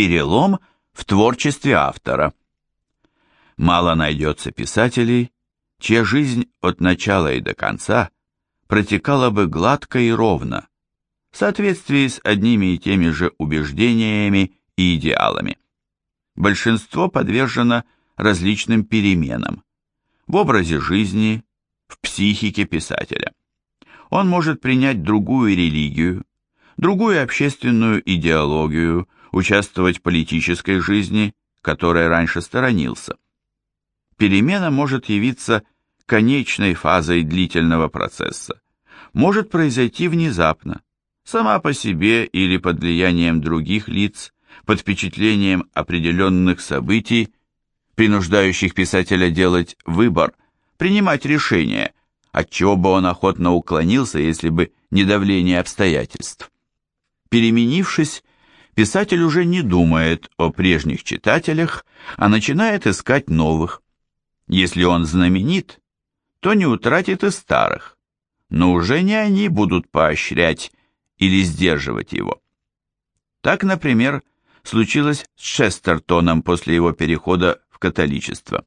Перелом в творчестве автора. Мало найдется писателей, чья жизнь от начала и до конца протекала бы гладко и ровно, в соответствии с одними и теми же убеждениями и идеалами. Большинство подвержено различным переменам в образе жизни, в психике писателя. Он может принять другую религию, другую общественную идеологию, участвовать в политической жизни, которой раньше сторонился. Перемена может явиться конечной фазой длительного процесса, может произойти внезапно, сама по себе или под влиянием других лиц, под впечатлением определенных событий, принуждающих писателя делать выбор, принимать решение, от чего бы он охотно уклонился, если бы не давление обстоятельств. Переменившись, писатель уже не думает о прежних читателях, а начинает искать новых. Если он знаменит, то не утратит и старых, но уже не они будут поощрять или сдерживать его. Так, например, случилось с Шестертоном после его перехода в католичество.